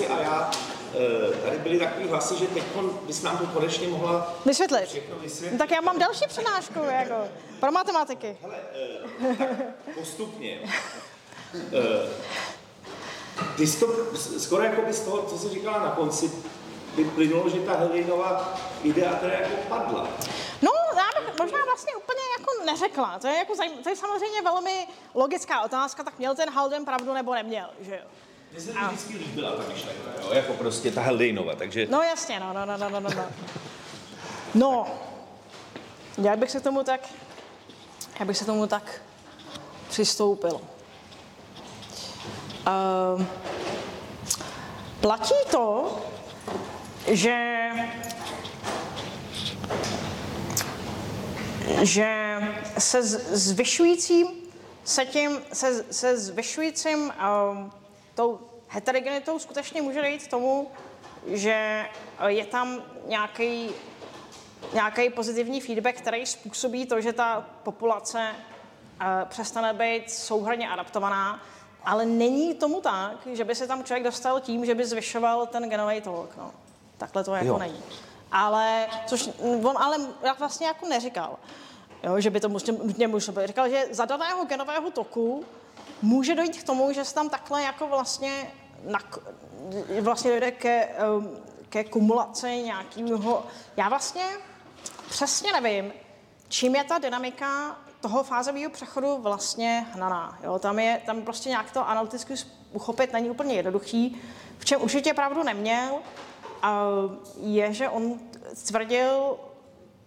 a já, eh, tady byly takový hlasy, že teď bys nám to konečně mohla Vysvětlit. všechno vysvětlit. No, tak já mám další přednášku, jako, pro matematiky. Hele, eh, tak postupně. Eh, Ty jsi to, skoro jako by z toho, co jsi říkala na konci, by plynulo, že ta Helinová idea teda jako padla. No, já bych možná vlastně úplně jako neřekla. To je, jako to je samozřejmě velmi logická otázka, tak měl ten Halden pravdu nebo neměl, že jo? Mně se mi vždycky líbila ta myšlenka, jo? jako prostě ta Haldejnova, takže... No jasně, no, no, no, no, no, no. no. No, já bych se tomu tak, já bych se tomu tak přistoupil. Uh, platí to, že že se zvyšujícím se tím, se, se zvyšujícím um, tou heterogenitou skutečně může dojít k tomu, že eh, je tam nějaký nějaký pozitivní feedback, který způsobí to, že ta populace uh, přestane být souhrně adaptovaná, ale není tomu tak, že by se tam člověk dostal tím, že by zvyšoval ten genový tok. No. Takhle to jako Jo. není. Ale, což on ale vlastně jako neříkal, jo, že by to nutně musel být. Říkal, že za daného genového toku může dojít k tomu, že se tam takhle jako vlastně, nak, vlastně dojde ke, um, ke kumulaci nějakého, já vlastně přesně nevím, čím je ta dynamika toho fázového přechodu vlastně hnaná. Jo? Tam, je, tam prostě nějak to analyticky uchopit není úplně jednoduchý. V čem určitě pravdu neměl, je, že on tvrdil,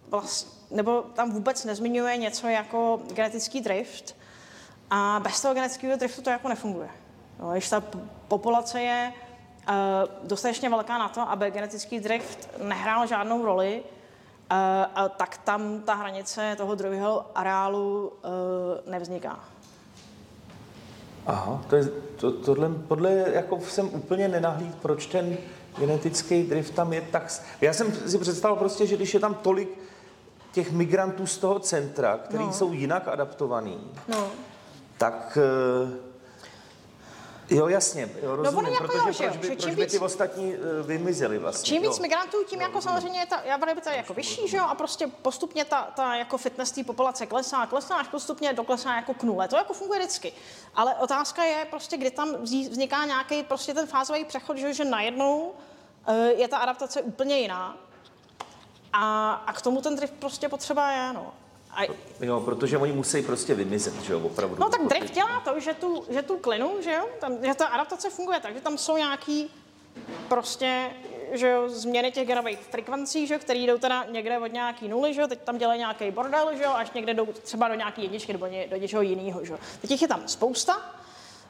vlast, nebo tam vůbec nezmiňuje něco jako genetický drift, a bez toho genetického driftu to jako nefunguje. Jo, když ta populace je uh, dostatečně velká na to, aby genetický drift nehrál žádnou roli, uh, a tak tam ta hranice toho druhého areálu uh, nevzniká. Aha, to je, to, tohle, podle, jako jsem úplně nenahlíd, proč ten genetický drift tam je tak... Já jsem si představil prostě, že když je tam tolik těch migrantů z toho centra, který No. no. jsou jinak adaptovaný, No. Tak... eh, Jo, jasně, jo, rozumím, ono jako protože jo, že jo, proč by, že proč by víc- ty ostatní eh, vymizeli vlastně. Čím víc jo. migrantů, tím jako samozřejmě je ta variabilita jako vyšší, že jo, a prostě postupně ta, ta jako fitness té populace klesá, klesá, až postupně doklesá jako k nule. To jako funguje vždycky. Ale otázka je prostě, kdy tam vzniká nějaký prostě ten fázový přechod, že, že najednou eh, je ta adaptace úplně jiná. A, a k tomu ten drift prostě potřeba je, no. A, Jo, protože oni musí prostě vymizet, že jo, opravdu. No tak drift dělá to, že tu, že tu klinu, že jo, tam, že ta adaptace funguje tak, že tam jsou nějaký prostě, že jo, změny těch genových frekvencí, že jo, které jdou teda někde od nějaký nuly, že jo, teď tam dělají nějaký bordel, že jo, až někde jdou třeba do nějaký jedničky nebo ně, do něčeho jiného, že jo. Teď jich je tam spousta,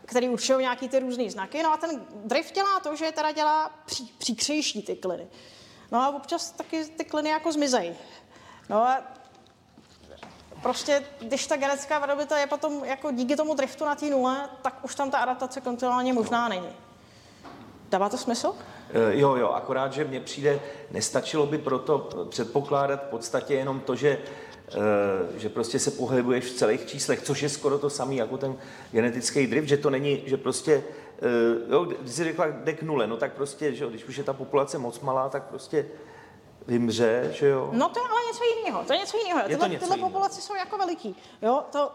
který určují nějaký ty různé znaky, no a ten drift dělá to, že teda dělá pří, příkřejší ty kliny. No a občas taky ty kliny jako zmizejí. No a prostě, když ta genetická variabilita je potom jako díky tomu driftu na té nule, tak už tam ta adaptace kontinuálně možná není. Dává to smysl? Eh, Jo, jo, akorát, že mně přijde, nestačilo by proto předpokládat v podstatě jenom to, že, eh, že prostě se pohybuješ v celých číslech, což je skoro to samé jako ten genetický drift, že to není, že prostě, eh, jo, když jsi řekla, jde k nule, no tak prostě, že jo, když už je ta populace moc malá, tak prostě vymře, že jo. No to je ale něco jiného. To je něco jiného. to Tyhle, něco tyhle jiného. populace jsou jako veliký. Jo, to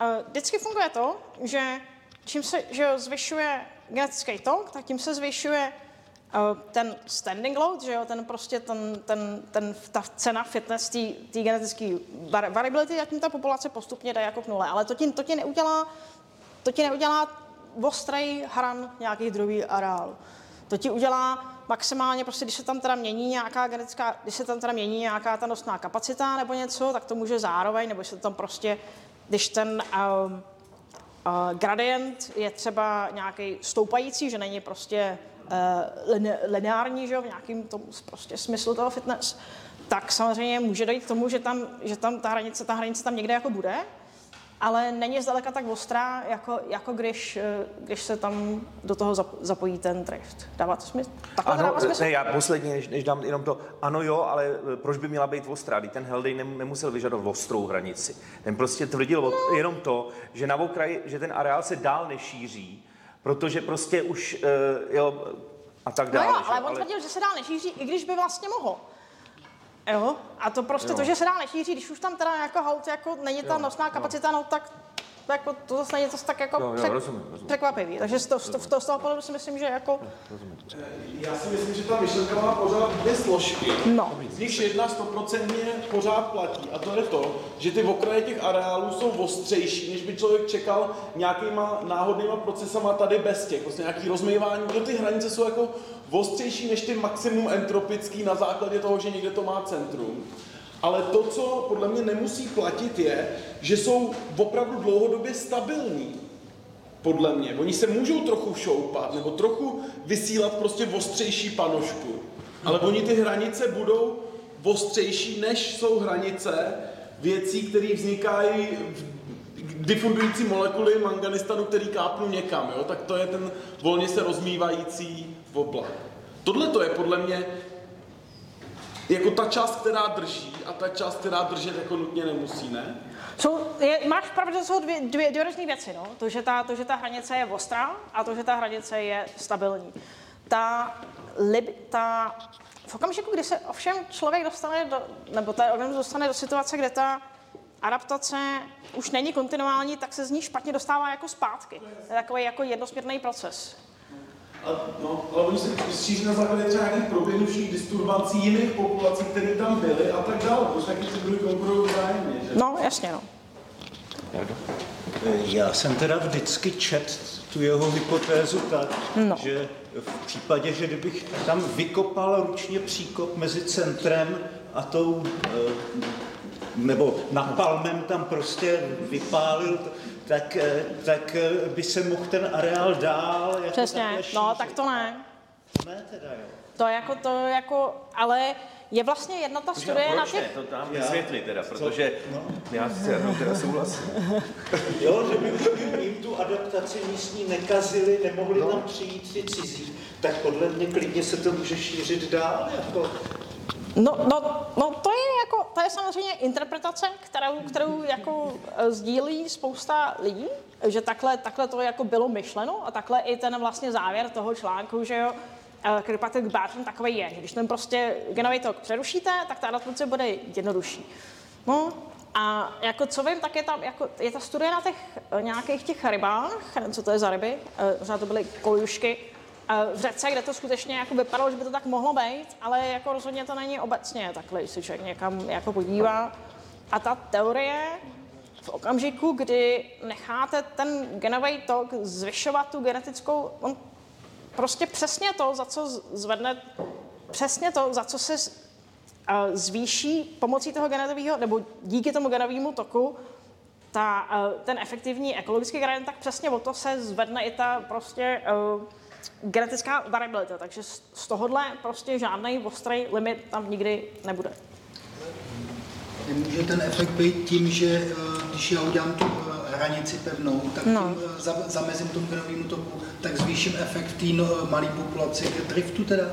uh, vždycky funguje to, že čím se že jo, zvyšuje genetický tok, tak tím se zvyšuje uh, ten standing load, že jo, ten prostě ten, ten, ten, ta cena fitness té genetické var- variability a tím ta populace postupně jde jako k nule. Ale to ti, to ti neudělá, to ti neudělá ostrý hran nějakých druhý areál. To ti udělá maximálně, prostě, když se tam teda mění nějaká genetická, když se tam teda mění nějaká ta nosná kapacita nebo něco, tak to může zároveň, nebo se tam prostě, když ten um, uh, gradient je třeba nějaký stoupající, že není prostě uh, line, lineární, že jo, v nějakým tom prostě smyslu toho fitness, tak samozřejmě může dojít k tomu, že tam, že tam ta hranice, ta hranice tam někde jako bude, ale není zdaleka tak ostrá, jako, jako když, eh, když se tam do toho zap- zapojí ten drift. Dává to smysl? Takhle Ano, dává smysl? ne, já posledně, než, než dám jenom to, ano jo, ale eh, proč by měla být ostrá? Teď ten Heldej nem, nemusel vyžadovat ostrou hranici. Ten prostě tvrdil o, jenom to, že na okraji, že ten areál se dál nešíří, protože prostě už, uh, jo, a tak No dále. jo, že? ale on tvrdil, že se dál nešíří, i když by vlastně mohl. Jo, a to prostě Jo. to, že se dál nešíří, když už tam teda jako haut, jako není ta Jo, nosná jo. kapacita, no tak to jako, to zase není zase tak jako Jo, jo, rozumím, rozumím. překvapivý. Takže z, to, z, to, z, toho, z toho pohledu si myslím, že jako, Já si myslím, že ta myšlenka má pořád dvě složky. no. Z nich jedna stoprocentně pořád platí a to je to, že ty okraje těch areálů jsou ostřejší, než by člověk čekal nějakýma náhodnýma procesama tady bez těch, prostě nějaký rozmývání, protože ty hranice jsou jako ostřejší než ty maximum entropický na základě toho, že někde to má centrum. Ale to, co podle mě nemusí platit, je, že jsou opravdu dlouhodobě stabilní podle mě. Oni se můžou trochu šoupat nebo trochu vysílat prostě ostřejší panošku, ale oni ty hranice budou ostřejší, než jsou hranice věcí, které vznikají v difundující molekuly manganistanu, který kápnu někam, jo? tak to je ten volně se rozmývající oblak. Tohle to je podle mě jako ta část, která drží a ta část, která držet jako nutně nemusí, ne? Jsou, je, máš pravdu, že jsou dvě, dvě, dvě různé věci. No? To, že ta, to, že ta hranice je ostrá a to, že ta hranice je stabilní. Ta, lib, ta, v okamžiku, kdy se ovšem člověk dostane do, nebo ten organismus dostane do situace, kde ta adaptace už není kontinuální, tak se z ní špatně dostává jako zpátky. To je takový jako jednosměrný proces. A, no, ale oni se šíří na základě třeba nějakých proběhnuvších disturbancí jiných populací, které tam byly a tak dále, protože taky si byli konkurují vzájemně, že? No, jasně, no. Já jsem teda vždycky čet tu jeho hypotézu tak, No. že v případě, že kdybych tam vykopal ručně příkop mezi centrem a tou, eh, nebo napalmem tam prostě vypálil, tak, eh, tak eh, by se mohl ten areál dál jako Přesně. No, tak to ne. Ne teda, jo. To jako, to jako, ale je vlastně jedna ta studie na Proč ne? těch... To tam Já- vysvětli teda, protože já s Jarnou teda souhlasím. Jo, že by jim tu adaptaci místní nekazili, nemohli tam přijít ty cizí, tak podle mě klidně se to může šířit dál. Jako. No, no, no to je jako, to je samozřejmě interpretace, kterou, kterou jako eh, sdílí spousta lidí, že takhle, takhle to jako bylo myšleno a takhle i ten vlastně závěr toho článku, že jo, eh, Kirkpatrick Barton takový je, že když ten prostě genový tok přerušíte, tak ta adaptace bude jednodušší. No, a jako co vím, tak je tam, jako, je ta studie na těch eh, nějakých těch rybách, co to je za ryby, možná to byly kolušky, v řece, kde to skutečně jako vypadalo, že by to tak mohlo být, ale jako rozhodně to není obecně takhle, když se člověk někam jako podívá. A ta teorie v okamžiku, kdy necháte ten genový tok zvyšovat tu genetickou, on prostě přesně to, za co zvedne, přesně to, za co se zvýší pomocí toho genetového, nebo díky tomu genovému toku, ta, ten efektivní ekologický gradient, tak přesně o to se zvedne i ta prostě genetická variabilita. Takže z, tohohle prostě žádný ostrý limit tam nikdy nebude. Nemůže ten efekt být tím, že eh, když já udělám tu eh, hranici pevnou, tak No. tím eh, za- zamezím tomu genovému toku, tak zvýším efekt té no, malé populaci driftu teda.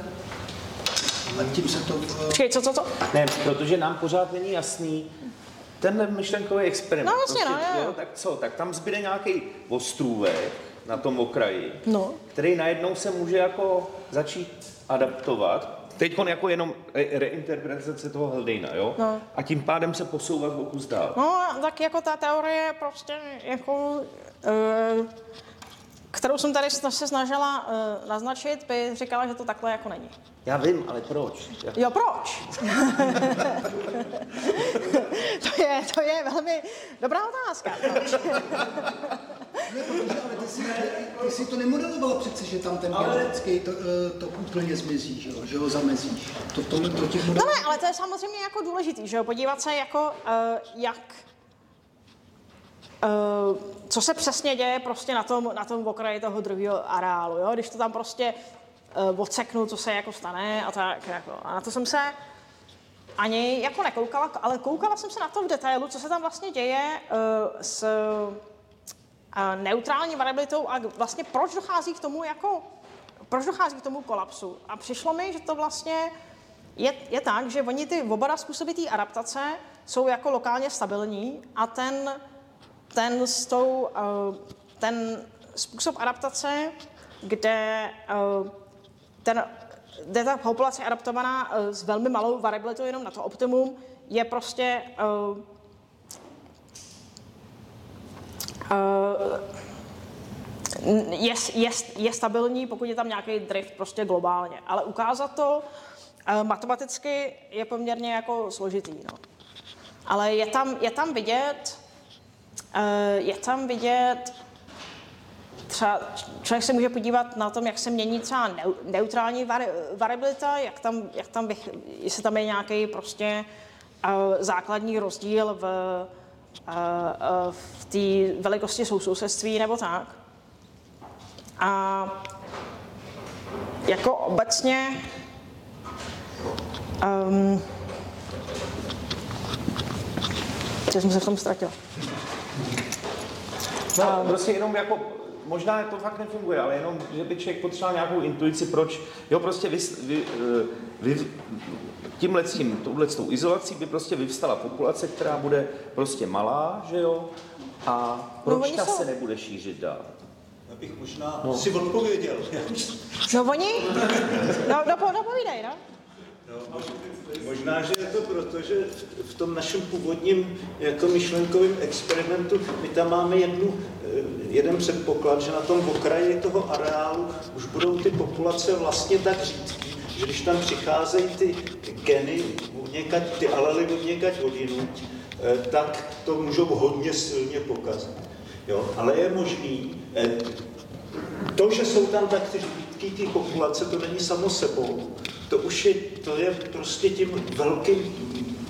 A tím se to... Počkej, co, co, co? Ne, protože nám pořád není jasný tenhle myšlenkový experiment. No, jasně, no, jo, jo. tak co, tak tam zbyde nějaký ostrůvek na tom okraji, No. který najednou se může jako začít adaptovat. Teď jako jenom re- reinterpretace toho Haldejna, jo? No. A tím pádem se posouvat o kus dál. No, tak jako ta teorie prostě jako, uh, kterou jsem tady se snažila uh, naznačit, by říkala, že to takhle jako není. Já vím, ale proč? Jak- Jo, proč? to, je, to je velmi dobrá otázka. Proč? Ne, protože, ale ty si, ty to nemodelovala přece, že tam ten genetický to, eh, tok úplně zmizí, že, jo, že ho zamezíš. To, to, to těch No modelů... ne, ale to je samozřejmě jako důležitý, že jo, podívat se jako, uh, jak, co se přesně děje prostě na tom, na tom okraji toho druhého areálu, jo, když to tam prostě uh, odseknu, co se jako stane a tak jako. A na to jsem se ani jako nekoukala, ale koukala jsem se na to v detailu, co se tam vlastně děje uh, s uh, neutrální variabilitou a vlastně proč dochází k tomu jako, proč dochází k tomu kolapsu. A přišlo mi, že to vlastně je, je tak, že oni ty oba způsobitý adaptace jsou jako lokálně stabilní a ten, ten, s tou, uh, ten způsob adaptace, kde uh, ten, kde ta populace je adaptovaná uh, s velmi malou variabilitou jenom na to optimum, je prostě je, je, je stabilní, pokud je tam nějaký drift prostě globálně. Ale ukázat to matematicky je poměrně jako složitý. No. Ale je tam, je tam vidět, je tam vidět třeba člověk se může podívat na tom, jak se mění třeba neutrální vari, variabilita, jak tam, jak tam bych, jestli tam je nějaký prostě uh, základní rozdíl v, uh, v té velikosti sousousedství nebo tak. A jako obecně um, jsem se v tom ztratil. No, prostě jenom jako možná to fakt nefunguje, ale jenom, že by člověk potřeboval nějakou intuici, proč, jo, prostě vy, vy, eh, vy tímhle tím, touhletou izolací by prostě vyvstala populace, která bude prostě malá, že jo, a proč no, ta jsou... se nebude šířit dál? Abych možná no. si odpověděl. No oni? No, no, no povídej, možná, že je to proto, že v tom našem původním jako myšlenkovém experimentu my tam máme jednu, eh, jeden předpoklad, že na tom okraji toho areálu už budou ty populace vlastně tak řídký, že když tam přicházejí ty geny, odněkať, ty alely odněkať odinut, eh, tak to můžou hodně silně pokazit. Jo? Ale je možný, eh, to, že jsou tam tak řídký ty populace, to není samo sebou to už je, to je prostě tím velkým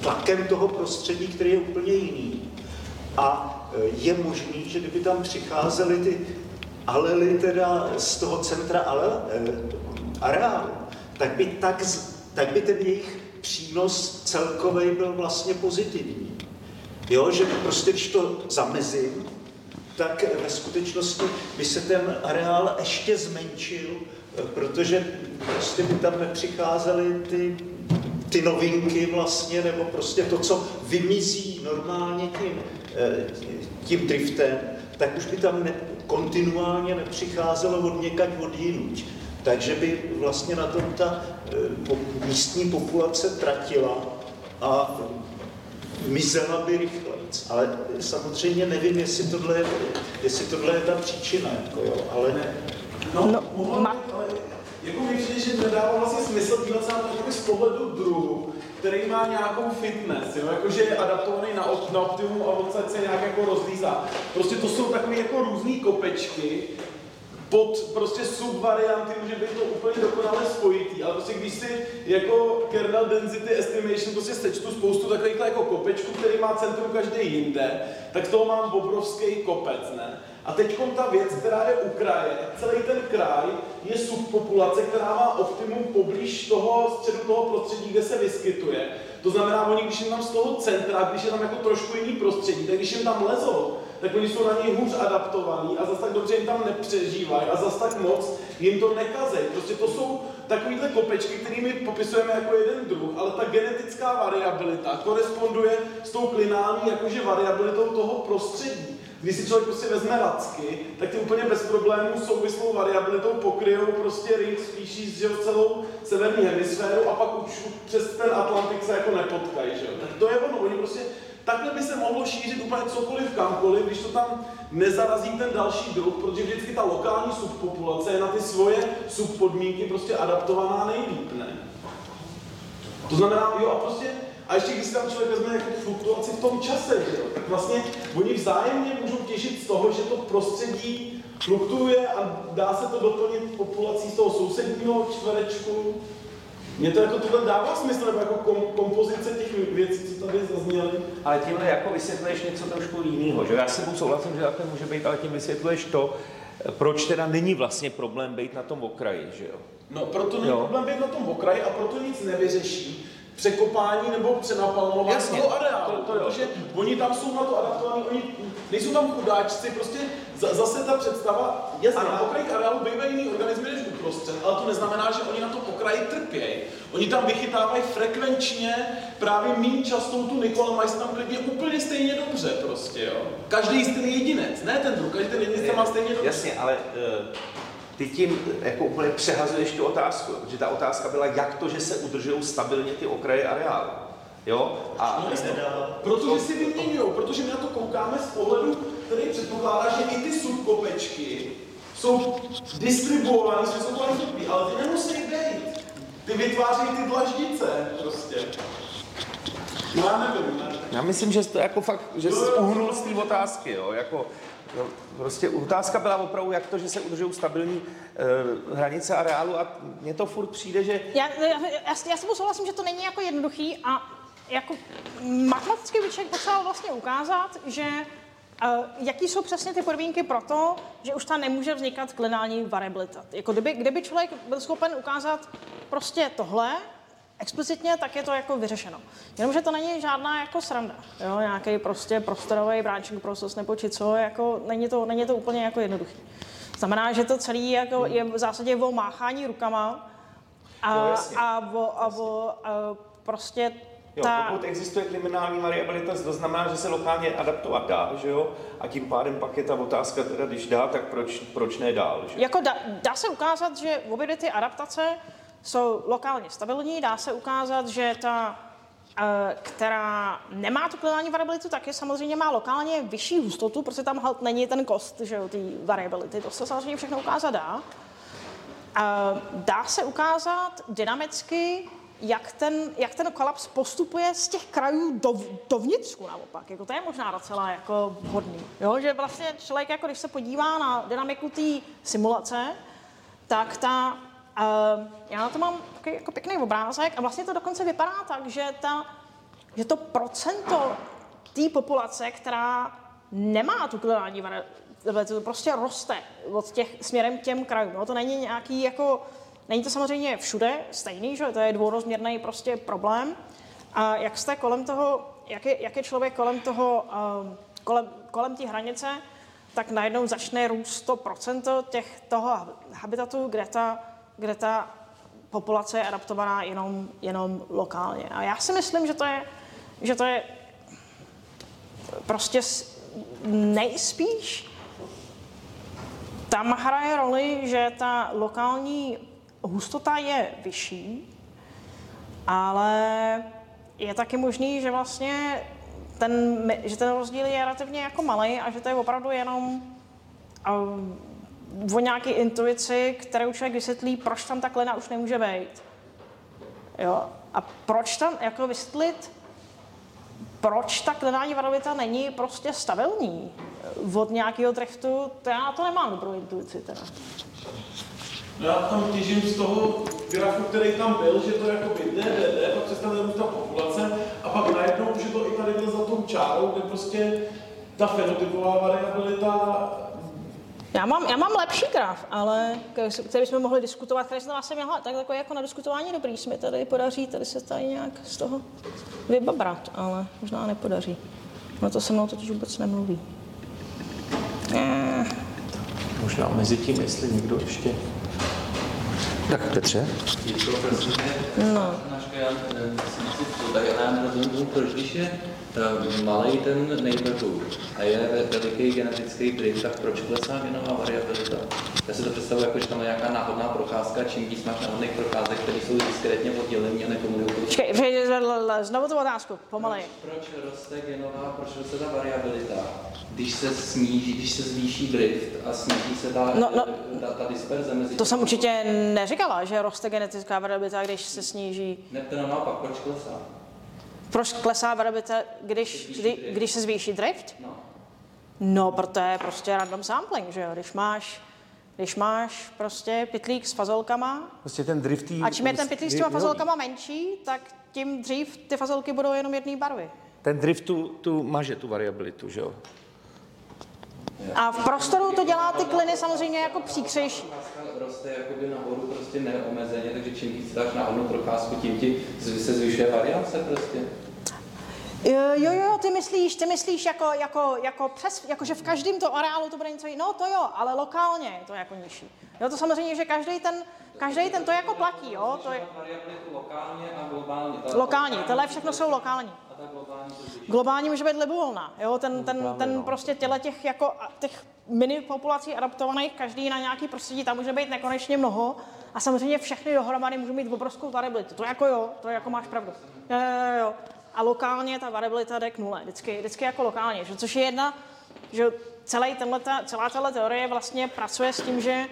tlakem toho prostředí, který je úplně jiný. A e, je možný, že kdyby tam přicházely ty alely teda z toho centra ale, e, areálu, tak by, tak, tak by ten jejich přínos celkový byl vlastně pozitivní. Jo, že prostě když to zamezím, tak ve skutečnosti by se ten areál ještě zmenšil protože prostě by tam nepřicházely ty, ty novinky vlastně, nebo prostě to, co vymizí normálně tím, eh, tím driftem, tak už by tam ne, kontinuálně nepřicházelo od někať od jinuť. Takže by vlastně na tom ta eh, místní populace tratila a mizela by rychleji. Ale samozřejmě nevím, jestli tohle, jestli tohle je ta příčina, jako jo, ale No, no mohla, ma... ale jako mi přijde, že nedává vlastně smysl dívat se na to z pohledu druhu, který má nějakou fitness, jo? Jakože je adaptovaný na, na optimum a odsaď se nějak jako rozlízá. Prostě to jsou takové jako různé kopečky, pod prostě subvarianty může být to úplně dokonale spojitý, ale prostě když si jako kernel density estimation prostě sečtu spoustu takových jako kopečků, který má centrum každý jinde, tak toho mám obrovský kopec, ne? A teď ta věc, která je u kraje, celý ten kraj je subpopulace, která má optimum poblíž toho středu toho prostředí, kde se vyskytuje. To znamená, oni když jim tam z toho centra, když je tam jako trošku jiný prostředí, tak když jim tam lezou, tak oni jsou na něj hůř adaptovaní a zase tak dobře jim tam nepřežívají a zase tak moc jim to nekazej. Prostě to jsou takovýhle kopečky, kterými popisujeme jako jeden druh, ale ta genetická variabilita koresponduje s tou klinální jakože variabilitou toho prostředí. Když si člověk prostě vezme lacky, tak ty úplně bez problémů souvislou variabilitou pokryjou prostě ring species, že celou severní hemisféru a pak už přes ten Atlantik se jako nepotkají, že Tak to je ono, oni prostě Takhle by se mohlo šířit úplně cokoliv kamkoliv, když to tam nezarazí ten další druh, protože vždycky ta lokální subpopulace je na ty svoje subpodmínky prostě adaptovaná nejlíp, ne? To znamená, jo, a prostě a ještě když tam člověk vezme jako fluktuaci v tom čase, že jo, tak vlastně oni vzájemně můžou těžit z toho, že to prostředí fluktuuje a dá se to doplnit populací z toho sousedního čtverečku. Mně to jako tohle dává smysl, nebo jako kom, kompozice těch věcí, co tady zazněly. Ale tímhle jako vysvětluješ něco trošku jiného, že já se mu souhlasím, že takhle může být, ale tím vysvětluješ to, proč teda není vlastně problém být na tom okraji, že jo? No, proto není jo. problém být na tom okraji a proto nic nevyřeší, překopání nebo přenapalmování toho areálu, to, to protože oni tam jsou na to adaptovaní, oni nejsou tam chudáčci, prostě zase ta představa, jasně, na okraji areálu bývají jiný organismy než uprostřed, ale to neznamená, že oni na tom okraji trpějí. Oni tam vychytávají frekvenčně právě méně častou tu Nikola, mají se tam klidně úplně stejně dobře prostě, jo. Každý ten jedinec, ne ten druh, každý ten jedinec tam má stejně dobře. Jasně, ale uh ty tím jako úplně přehazuješ tu otázku, protože ta otázka byla, jak to, že se udržují stabilně ty okraje areálu. Jo? A Protože si vyměňují, protože my na to koukáme z pohledu, který předpokládá, že i ty subkopečky jsou distribuované, že jsou kvalitní, ale ty nemusí být. Ty vytváří ty dlaždice prostě. No já nevím, ne? Já myslím, že to jako fakt, že jsi uhnul z té otázky, jo, jako No, prostě otázka byla opravdu, jak to, že se udržují stabilní uh, hranice areálu a mně to furt přijde, že... Já, já, já, já s souhlasím, že to není jako jednoduchý a jako matematický výček potřeboval vlastně ukázat, že uh, jaký jsou přesně ty podmínky pro to, že už tam nemůže vznikat klinální variabilita. Jako kdyby, kdyby člověk byl schopen ukázat prostě tohle, explicitně, tak je to jako vyřešeno. Jenomže to není žádná jako sranda, jo, nějaký prostě prostorový branching proces nebo či co, jako není to, není to úplně jako jednoduchý. Znamená, že to celé jako je v zásadě o máchání rukama a, Jo, a, o, a, o, a prostě Jo, ta... pokud existuje kriminální variabilita, to znamená, že se lokálně adaptovat dá, že jo? A tím pádem pak je ta otázka, teda když dá, tak proč, proč ne dál, že? Jako dá, dá se ukázat, že obě ty adaptace jsou lokálně stabilní, dá se ukázat, že ta, eh, která nemá tu klinální variabilitu, taky samozřejmě má lokálně vyšší hustotu, protože tam halt není ten kost, že jo, té variability. To se samozřejmě všechno ukázat dá. Eh, Dá se ukázat dynamicky, jak ten, jak ten kolaps postupuje z těch krajů do, dovnitřku naopak. Jako to je možná docela jako vhodný. Jo? Že vlastně člověk, jako když se podívá na dynamiku té simulace, tak ta, uh, já na to mám takový jako pěkný obrázek a vlastně to dokonce vypadá tak, že, ta, že to procento té populace, která nemá tu variabilitu, to prostě roste od těch, směrem k těm krajům. No, to není nějaký jako, není to samozřejmě všude stejný, že to je dvourozměrný prostě problém. A jak jste kolem toho, jak je, jak je člověk kolem toho, um, kolem, kolem té hranice, tak najednou začne růst to procento těch toho habitatu, kde ta, kde ta populace je adaptovaná jenom, jenom lokálně. A já si myslím, že to je, že to je prostě nejspíš tam hraje roli, že ta lokální hustota je vyšší, ale je taky možný, že vlastně ten, že ten rozdíl je relativně jako malý a že to je opravdu jenom um, o nějaké intuici, kterou člověk vysvětlí, proč tam ta klina už nemůže být. Jo? A proč tam jako vysvětlit, proč ta klinální variabilita není prostě stabilní od nějakého driftu, to já to nemám dobrou intuici teda. Já tam těžím z toho grafu, který tam byl, že to jako by jde, pak přestane růst ta populace a pak najednou už to i tady za tou čárou, kde prostě ta fenotypová variabilita Já mám, já mám lepší graf, ale který jsme mohli diskutovat, který jsem vlastně měla, tak jako, jako na diskutování dobrý, se mi tady podaří tady se tady nějak z toho vybabrat, ale možná nepodaří. No to se mnou totiž vůbec nemluví. Eh, Možná mezi tím, jestli někdo ještě... Tak Petře? No. Naška, já eh, si myslím, to tak já nerozumím tomu, proč když je malý ten neighborhood a je ve- veliký genetický drift, tak proč klesá genová variabilita? Já si to představuji jako, že tam je nějaká náhodná procházka, čím víc máš náhodných procházek, které jsou diskrétně oddělení a nekomunikují. Počkej, znovu tu otázku, pomalej. Proč roste genová, proč roste ta variabilita, když se sníží, když se zvýší drift a sníží se ta, No, no. ta, ta disperze mezi To jsem určitě neříkala, že roste genetická variabilita, když se sníží. Ne, to naopak, proč klesá? Proč klesá variabilita, když, kdy, když se zvýší drift? No. No, protože je prostě random sampling, že jo? Když máš, když máš prostě pytlík s fazolkama Prostě ten driftý... a čím je ten pytlík s těma fazolkama menší, tak tím dřív ty fazolky budou jenom jedné barvy. Ten drift tu, tu maže, tu variabilitu, že jo? A v prostoru to dělá ty kliny samozřejmě jako příkřejší. Roste jakoby nahoru prostě neomezeně, takže čím víc dáš na onu procházku, tím ti se zvyšuje variance prostě. Jo, jo, jo, ty myslíš, ty myslíš jako, jako, jako přes, jako že v každém to areálu to bude něco jiného, no to jo, ale lokálně je to jako nižší. Jo, to samozřejmě, že každý ten, každý ten to jako platí, jo, to je lokálně a globálně. Lokální, tohle všechno jsou lokální. Globální může být libovolná, jo, ten, ten, ten prostě těle těch jako, těch mini populací adaptovaných, každý na nějaký prostředí, tam může být nekonečně mnoho. A samozřejmě všechny dohromady můžou mít obrovskou variabilitu. To jako jo, to jako máš pravdu. Jo, jo, jo. A lokálně ta variabilita jde k nule, vždycky, vždycky jako lokálně, že, což je jedna, že celý tenhleta, celá tahle teorie vlastně pracuje s tím, že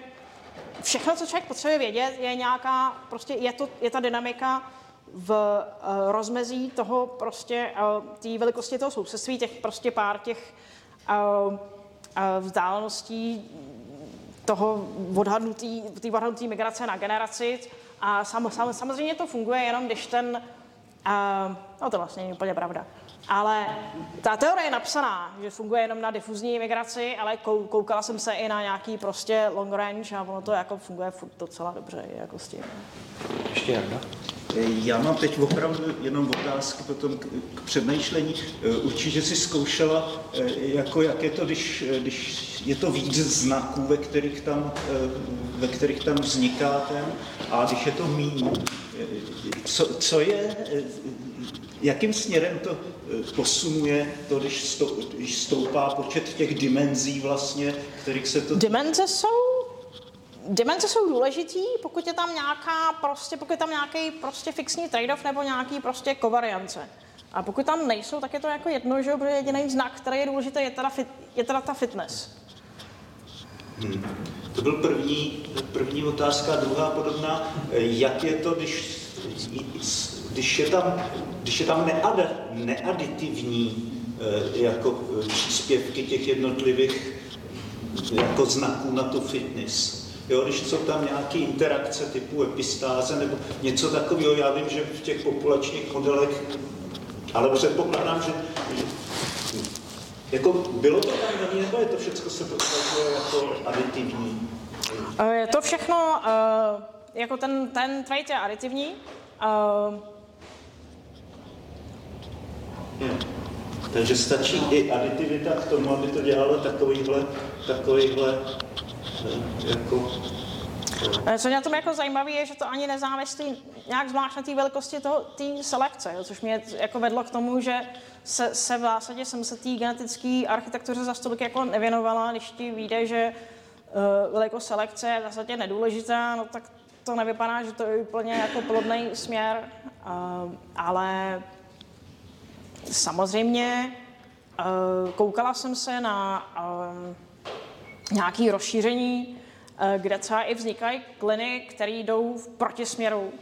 všechno, co člověk potřebuje vědět, je nějaká, prostě je, to, je ta dynamika v uh, rozmezí toho prostě, uh, té velikosti toho sousedství, těch prostě pár těch uh, vzdáleností toho odhadnutý, odhadnutý migrace na generaci. A sam, sam, samozřejmě to funguje jenom, když ten, uh, no to vlastně není úplně pravda, ale ta teorie je napsaná, že funguje jenom na difuzní migraci, ale koukala jsem se i na nějaký prostě long range a ono to jako funguje furt docela dobře jako s tím. Ještě Jarda? Já mám teď opravdu jenom otázky potom k, k přemýšlení. Určitě si zkoušela, jako jak je to, když, když je to víc znaků, ve kterých tam, ve kterých tam vzniká ten, a když je to míň. Co, co je, jakým směrem to posunuje to, když, když stoupá počet těch dimenzí vlastně, kterých se to... Dimenze jsou Dimenze jsou důležitý, pokud je tam nějaká prostě, pokud je tam nějaký prostě fixní trade-off nebo nějaký prostě kovariance. A pokud tam nejsou, tak je to jako jedno, že protože jediný znak, který je důležitý, je teda, fit, je teda ta fitness. Hmm. To byl první, první otázka. Druhá podobná, jak je to, když, když je tam, když je tam nead, neaditivní eh, jako příspěvky těch jednotlivých jako znaků na tu fitness. Jo, když jsou tam nějaké interakce typu epistáze nebo něco takového, já vím, že v těch populačních modelech, ale předpokládám, že, že jako bylo to tam není, nebo je to všechno se považuje jako aditivní? Eh, je to všechno, uh, jako ten, ten trait je aditivní. Uh, je. Takže stačí i aditivita k tomu, aby to dělalo takovýhle, takovýhle jako co na tom jako zajímavé je, že to ani nezávislí nějak zvlášť na té velikosti té selekce, jo, což mě jako vedlo k tomu, že se, se v zásadě jsem se té genetické architektuře za stolik jako nevěnovala, když ti vyjde, že uh, velikost selekce je v zásadě nedůležitá, no tak to nevypadá, že to je úplně jako plodný směr, uh, ale samozřejmě uh, koukala jsem se na uh, nějaké rozšíření, eh, kde třeba i vznikají kliny, které jdou v protisměru.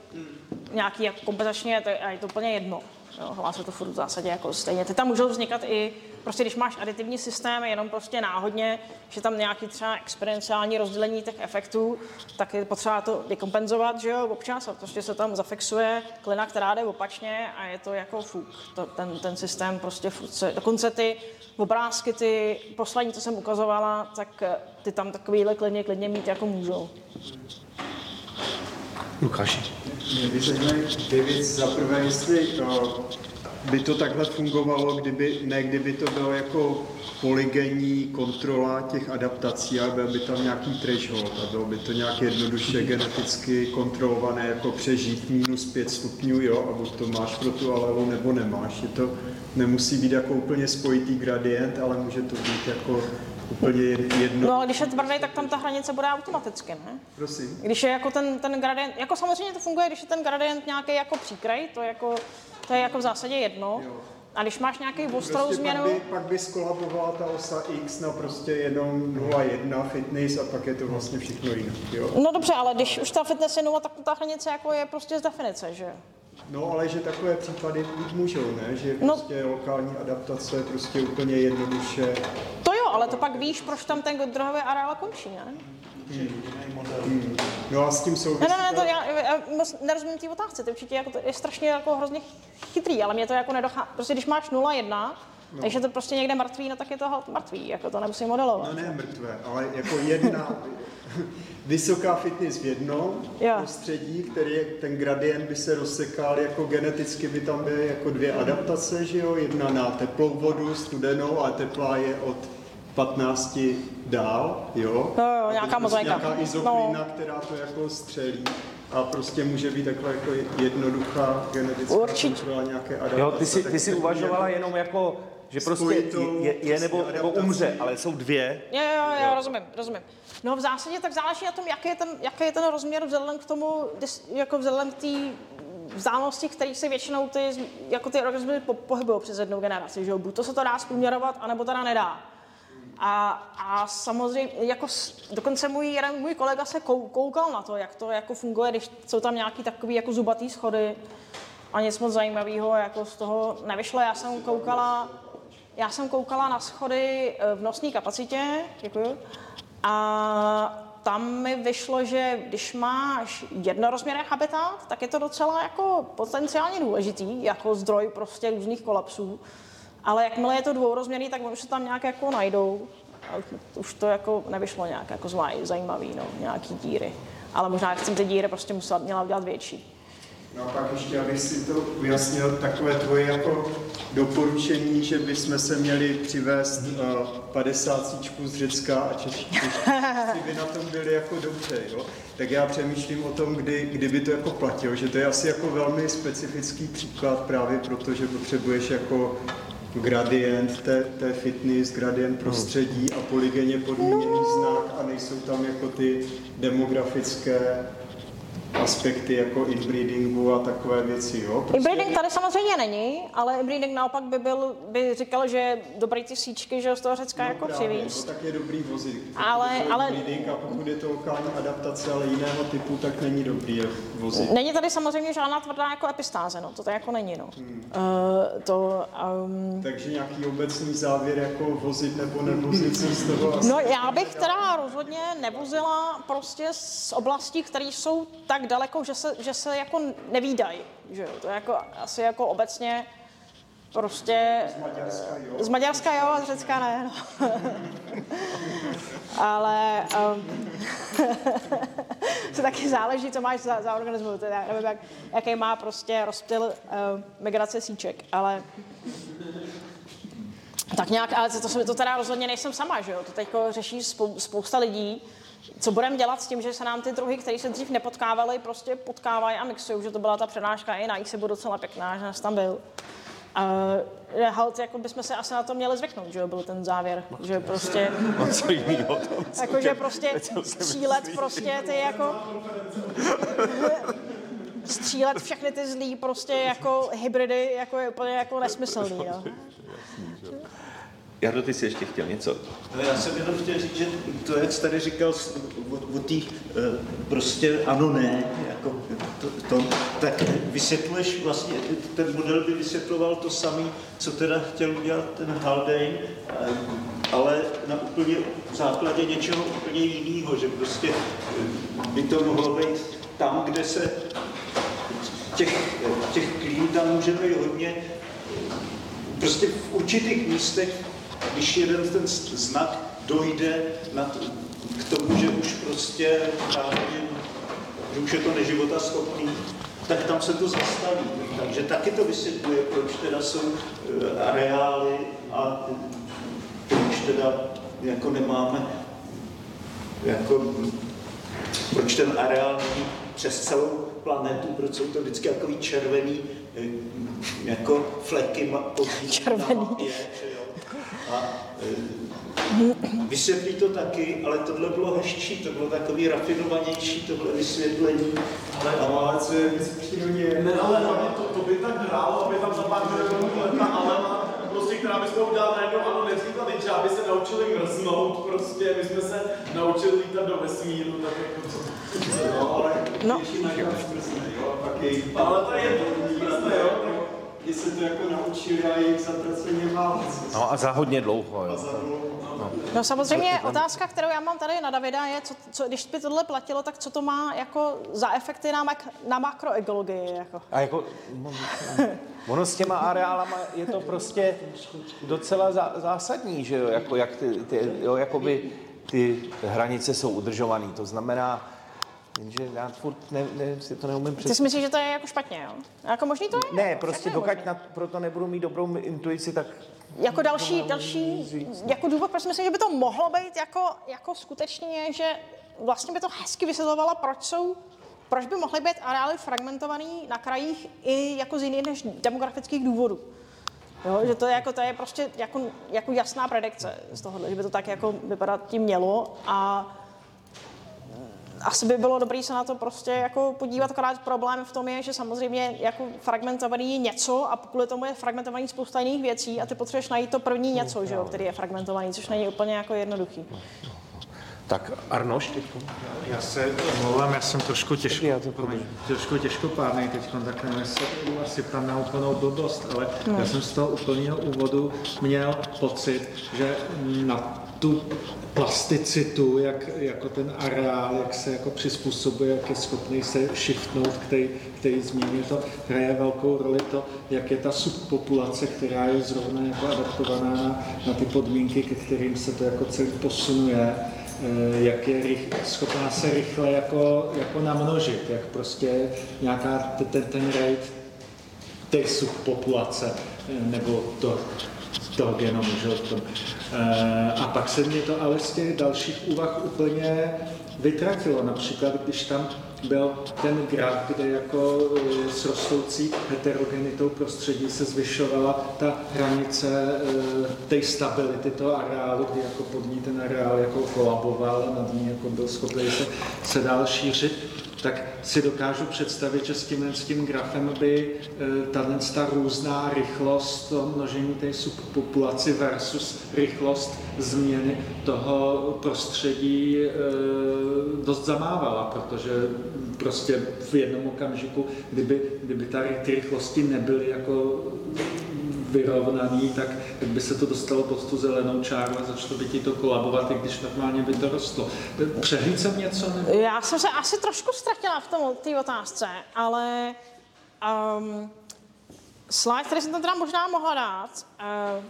Nějaký jako kompenzačně, a je to úplně jedno. Jo, se to furt v zásadě jako stejně. Ty tam můžou vznikat i, prostě když máš aditivní systém, jenom prostě náhodně, že tam nějaký třeba exponenciální rozdělení těch efektů, tak je potřeba to vykompenzovat, že jo, občas a prostě se tam zafixuje klina, která jde opačně a je to jako fuk. To, ten, ten systém prostě se, dokonce ty obrázky, ty poslední, co jsem ukazovala, tak eh, ty tam takovýhle klidně, klidně mít jako můžou. Lukáši. Mě by zajímaly dvě věci. Za prvé, jestli uh, by to takhle fungovalo, kdyby, ne kdyby to bylo jako poligenní kontrola těch adaptací, ale byl by tam nějaký threshold a bylo by to nějak jednoduše geneticky kontrolované, jako přežít minus 5 stupňů, jo, a buď to máš pro tu alelu, nebo nemáš. Je to, nemusí být jako úplně spojitý gradient, ale může to být jako úplně jedno. No ale když je tvrdý, tak tam ta hranice bude automaticky, ne? Prosím. Když je jako ten, ten gradient, jako samozřejmě to funguje, když je ten gradient nějaký jako příkrej, to, jako, to je jako v zásadě jedno. Jo. A když máš nějaký ostrou prostě změnu... Pak by, pak by skolabovala ta osa X na prostě jenom 0,1 fitness a pak je to vlastně všechno jiné. Jo? No dobře, ale když už ta fitness je 0, tak ta hranice jako je prostě z definice, že No, ale že takové případy být můžou, ne? Že no. prostě no. lokální adaptace prostě úplně jednoduše. To jo, ale to pak víš, proč tam ten druhový areál končí, ne? Hmm. Hmm. No a s tím souvisí... Ne, ne, ne, to já, já nerozumím té otázce, to určitě jako, to je strašně jako hrozně chytrý, ale mě to jako nedochází. Prostě když máš 0,1, no. je to prostě někde mrtvý, no tak je to halt mrtvý, jako to nemusím modelovat. No ne mrtvé, ale jako jedna, vysoká fitness v jednom jo. prostředí, který je, ten gradient by se rozsekal, jako geneticky by tam byly jako dvě adaptace, že jo? jedna na teplou vodu, studenou, a teplá je od 15 dál, jo? Jo, jo, nějaká mozaika. Nějaká izoklína, no. která to jako střelí a prostě může být takhle jako jednoduchá genetická Určitě. kontrola nějaké adaptace. Jo, ty si, ty si uvažovala jenom jako že prostě spojitou je, je nebo, prostě nebo umře, ale jsou dvě. Jo, jo, jo, rozumím, rozumím. No v zásadě tak záleží na tom, jaký je ten, jaký je ten rozměr vzhledem k tomu, jako vzhledem k té vzdálenosti, který se většinou ty, jako ty organismy po, pohybují přes jednu generaci, že jo? Buď to se to dá zprůměrovat, anebo teda nedá. A, a samozřejmě, jako dokonce můj, můj kolega se kou, koukal na to, jak to jako funguje, když jsou tam nějaký takový jako zubatý schody a nic moc zajímavého jako z toho nevyšlo. Já jsem koukala, já jsem koukala na schody eh, v nosní kapacitě, děkuju, a tam mi vyšlo, že když máš jednorozměrný habitat, tak je to docela jako potenciálně důležitý, jako zdroj prostě různých kolapsů. Ale jakmile je to dvourozměrný, tak oni se tam nějak jako najdou. A už to jako nevyšlo nějak jako zajímavý, no, nějaký díry. Ale možná, jak jsem ty díry prostě musela, měla udělat větší. No a pak ještě, abych si to ujasnil, takové tvoje jako doporučení, že bychom se měli přivést uh, 50 síčků z Řecka a Češi by na tom byli jako dobře, jo? Tak já přemýšlím o tom, kdy, kdyby to jako platilo, že to je asi jako velmi specifický příklad právě proto, že potřebuješ jako gradient té, té fitness, gradient prostředí a polygeně podmíněný znak a nejsou tam jako ty demografické aspekty jako inbreedingu a takové věci, jo? Prostě- Inbreeding tady samozřejmě není, ale inbreeding naopak by, byl, by říkal, že dobrý ty síčky, že z toho Řecka jako Právě, přivízt. no, tak je dobrý vozit. Ale- je ale- inbreeding a pokud je to lokální adaptace, ale jiného typu, tak není dobrý je vozit. Není tady samozřejmě žádná tvrdá jako epistáze, no, to tady jako není, no. Hmm. Uh, to, um, Takže nějaký obecný závěr, jako vozit nebo nevozit se z toho asi... no já bych teda rozhodně nevozila prostě z oblastí, které jsou tak daleko, že se, že se jako nevídají, že jo, to je jako asi jako obecně prostě... Z Maďarska, jo. Z Maďarska jo, a z Řecka ne, no. Ale um, to taky záleží, co máš za, za organismus. Teda, nevím, jak, jaký má prostě rozptyl uh, migrace síček, ale tak nějak, ale to, to, to teda rozhodně nejsem sama, že jo? To teď řeší spou, spousta lidí. Co budeme dělat s tím, že se nám ty druhy, které se dřív nepotkávaly, prostě potkávají a mixují, že to byla ta přednáška i na se bylo docela pěkná, že nás tam byl. Uh, halt, jako bychom se asi na to měli zvyknout, že jo, byl ten závěr, že prostě, No co jiného tam jako, že prostě střílet prostě ty jako, střílet všechny ty zlý prostě jako hybridy, jako je úplně jako nesmyslný, no. Jardo, ty jsi ještě chtěl něco? No já jsem jenom chtěl říct, že to, jak jsi tady říkal o, o té prostě ano, ne, jako to, to, tak vysvětluješ vlastně, ten model by vysvětloval to samé, co teda chtěl udělat ten Haldane, eh, ale na úplně základě něčeho úplně jiného, že prostě eh, by to mohlo být tam, kde se těch, těch klín tam může být hodně, prostě v určitých místech, když jeden ten znak dojde na to, k tomu, že už prostě právě, že už je to neživota schopný, tak tam se to zastaví. Takže taky to vysvětluje, proč teda jsou eh, areály a proč teda jako nemáme jako proč ten areál není přes celou planetu, proč jsou to vždycky takový červený eh, jako fleky pod Červený. A eh, vysvětlí to taky, ale tohle bylo hezčí, to bylo takový rafinovanější, tohle vysvětlení. Ale, ale co je víc přírodně... Ne, ale hlavně to, to by tak hrálo, aby tam za pár milionů let ta alema, prostě, která by z toho udělala najednou, ano, nevznikla teď, aby se naučili mrznout, prostě, my jsme se naučili lítat do vesmíru, tak jako co, No, ale No. většina je už mrzne, jo, pak je Ale to je to jo, Když se to jako naučili a jejich zatraceně málo. No a za hodně dlouho, A jo. za dlouho. No samozřejmě otázka, kterou já mám tady na Davida je, co, co, když by tohle platilo, tak co to má jako za efekty na, mak, na makroekologii? Jako. A jako, no, ono s těma areálama je to prostě docela zá, zásadní, že jo, jako jak ty, ty, jo, jakoby ty hranice jsou udržované. To znamená, jenže já furt ne, ne, si to neumím Ty představit. si myslíš, že to je jako špatně, jo? Jako možný to je? Ne, prostě je dokud na, proto nebudu mít dobrou intuici, tak Jako další, další jako důvod, proč si myslím, že by to mohlo být jako, jako skutečně je, že vlastně by to hezky vysvětlovalo, proč jsou proč by mohly být areály fragmentovaný na krajích i jako z jiných než demografických důvodů. Jo, že to je, jako, to je prostě jako, jako jasná predikce z tohohle, že by to tak jako vypadat tím mělo a asi by bylo dobré se na to prostě jako podívat, akorát problém v tom je, že samozřejmě jako fragmentovaný je něco a kvůli tomu je fragmentovaný spousta jiných věcí a ty potřebuješ najít to první něco, že jo, který je fragmentovaný, což není úplně jako jednoduchý. Tak Arnoš teď. Já se omlouvám, já jsem trošku těžko, Já to trošku těžkopádnej teď, tak nevím, jestli asi tam na úplnou blbost, ale no. já jsem z toho úplného úvodu měl pocit, že na tu plasticitu, jak, jako ten areál, jak se jako přizpůsobuje, jak je schopný se shiftnout k té, k té změně, to hraje velkou roli to, jak je ta subpopulace, která je zrovna jako adaptovaná na, na ty podmínky, ke kterým se to jako celý posunuje, jak je rych, schopná se rychle jako, jako namnožit, jak prostě nějaká ten, ten rate té subpopulace eh, nebo to, toho genomu. Že? Eh, a pak se mě to ale z těch dalších úvah úplně vytratilo. Například, když tam byl ten graf, kde jako eh, s rostoucí heterogenitou prostředí se zvyšovala ta hranice eh, té stability toho areálu, kdy jako pod ní ten areál jako kolaboval a nad ní jako byl schopný se, se dál šířit tak si dokážu představit, že s tím, s tím grafem by eh, tahle ta různá rychlost toho množení té subpopulaci versus rychlost změny toho prostředí eh, dost zamávala, protože prostě v jednom okamžiku, kdyby, kdyby ta, ty rychlosti nebyly jako vyrovnaný, tak, tak by se to dostalo pod tu zelenou čáru a začalo by ti to kolabovat, i když normálně by to rostlo. Přehlíd jsem něco? Nebo? Já jsem se asi trošku ztratila v té otázce, ale um, slide, který jsem tam teda možná mohla dát, uh,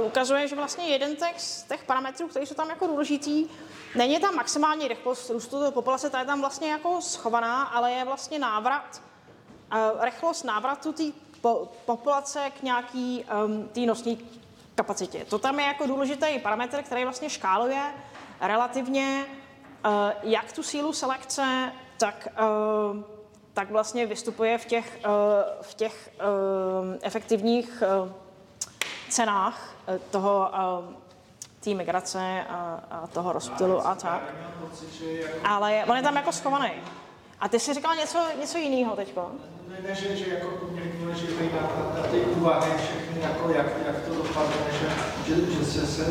uh, ukazuje, že vlastně jeden z těch parametrů, který jsou tam jako důležitý, není tam maximální rychlost růstu populace, ta je tam vlastně jako schovaná, ale je vlastně návrat, uh, rychlost návratu té po, populace k nějaký um, té nosní kapacitě. To tam je jako důležitý parametr, který vlastně škáluje relativně uh, jak tu sílu selekce, tak, uh, tak vlastně vystupuje v těch, uh, v těch uh, efektivních uh, cenách toho uh, té migrace a, a toho rozptylu a tak. Ale on je tam jako schovaný. A ty jsi říkal něco, něco jiného teď ne, ne že, že jako mě důležitý na, na, na ty úvahy všechny, jako jak, jak to dopadne, že, že, že se se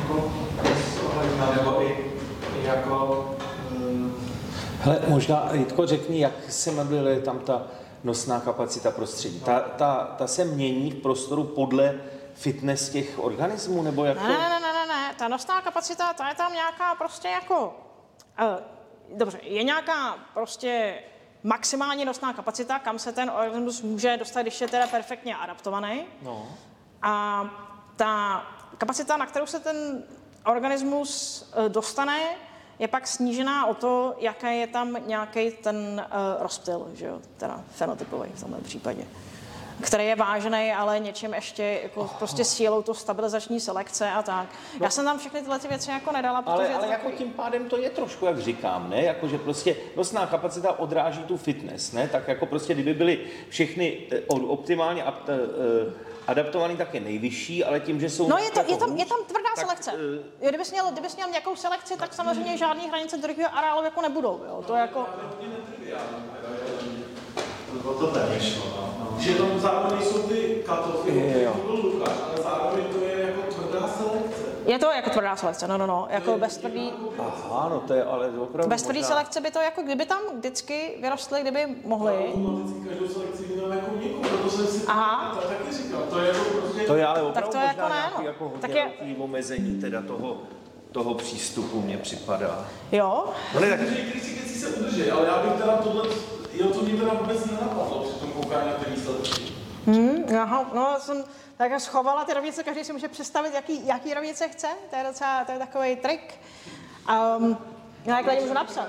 jako zohledná, nebo i, i jako... Um... Hele, možná, Jitko, řekni, jak se modeluje tam ta nosná kapacita prostředí. Ta, ta, ta se mění v prostoru podle fitness těch organismů, nebo jak ne, Ne, ne, ne, ne, ne, ta nosná kapacita, ta je tam nějaká prostě jako... Uh, dobře, je nějaká prostě maximálně nosná kapacita, kam se ten organismus může dostat, když je teda perfektně adaptovaný. No. A ta kapacita, na kterou se ten organismus eh, dostane, je pak snížená o to, jaké je tam nějaký ten uh, rozptyl, že jo, teda fenotypový v tomhle případě který je vážený, ale něčím ještě jako oh, prostě sílou to stabilizační selekce a tak. No. Já jsem tam všechny tyhle ty věci jako nedala, protože... Ale, ale jako takový... tím pádem to je trošku, jak říkám, ne? Jako, že prostě nosná kapacita odráží tu fitness, ne? Tak jako prostě, kdyby byly všechny eh, optimálně eh, adaptovaný tak je nejvyšší, ale tím, že jsou... No je, to, jako je, tam, je tam tvrdá tak, selekce. Uh, kdybys, měl, kdybys měl nějakou selekci, tak samozřejmě žádné hranice druhého areálu jako nebudou. Jo? To je jako... To tady šlo, no. Že tam zároveň jsou ty katofy, jako byl Lukáš, ale zároveň to je jako tvrdá selekce. Je to jako tvrdá selekce, no, no, no, jako bez tvrdý... Aha, no to je ale opravdu Bez tvrdý možná... selekce by to jako, kdyby tam vždycky vyrostly, kdyby mohly. Automaticky každou selekci vydám jako někoho, proto jsem si Aha. to taky říkal, to je jako prostě... To je ale opravdu tak to je jako ne, no. jako hodně tak je... omezení teda toho, toho přístupu mně připadá. Jo? No ne, tak... Některý si se udrží, ale já bych teda tohle Jo, to mě teda vůbec nenapadlo při tom koukání na ty výsledky. Hmm, aha, no, jsem tak schovala ty rovnice, každý si může představit, jaký, jaký rovnice chce, to je docela, to je takový trik. Um, jak můžu napsat?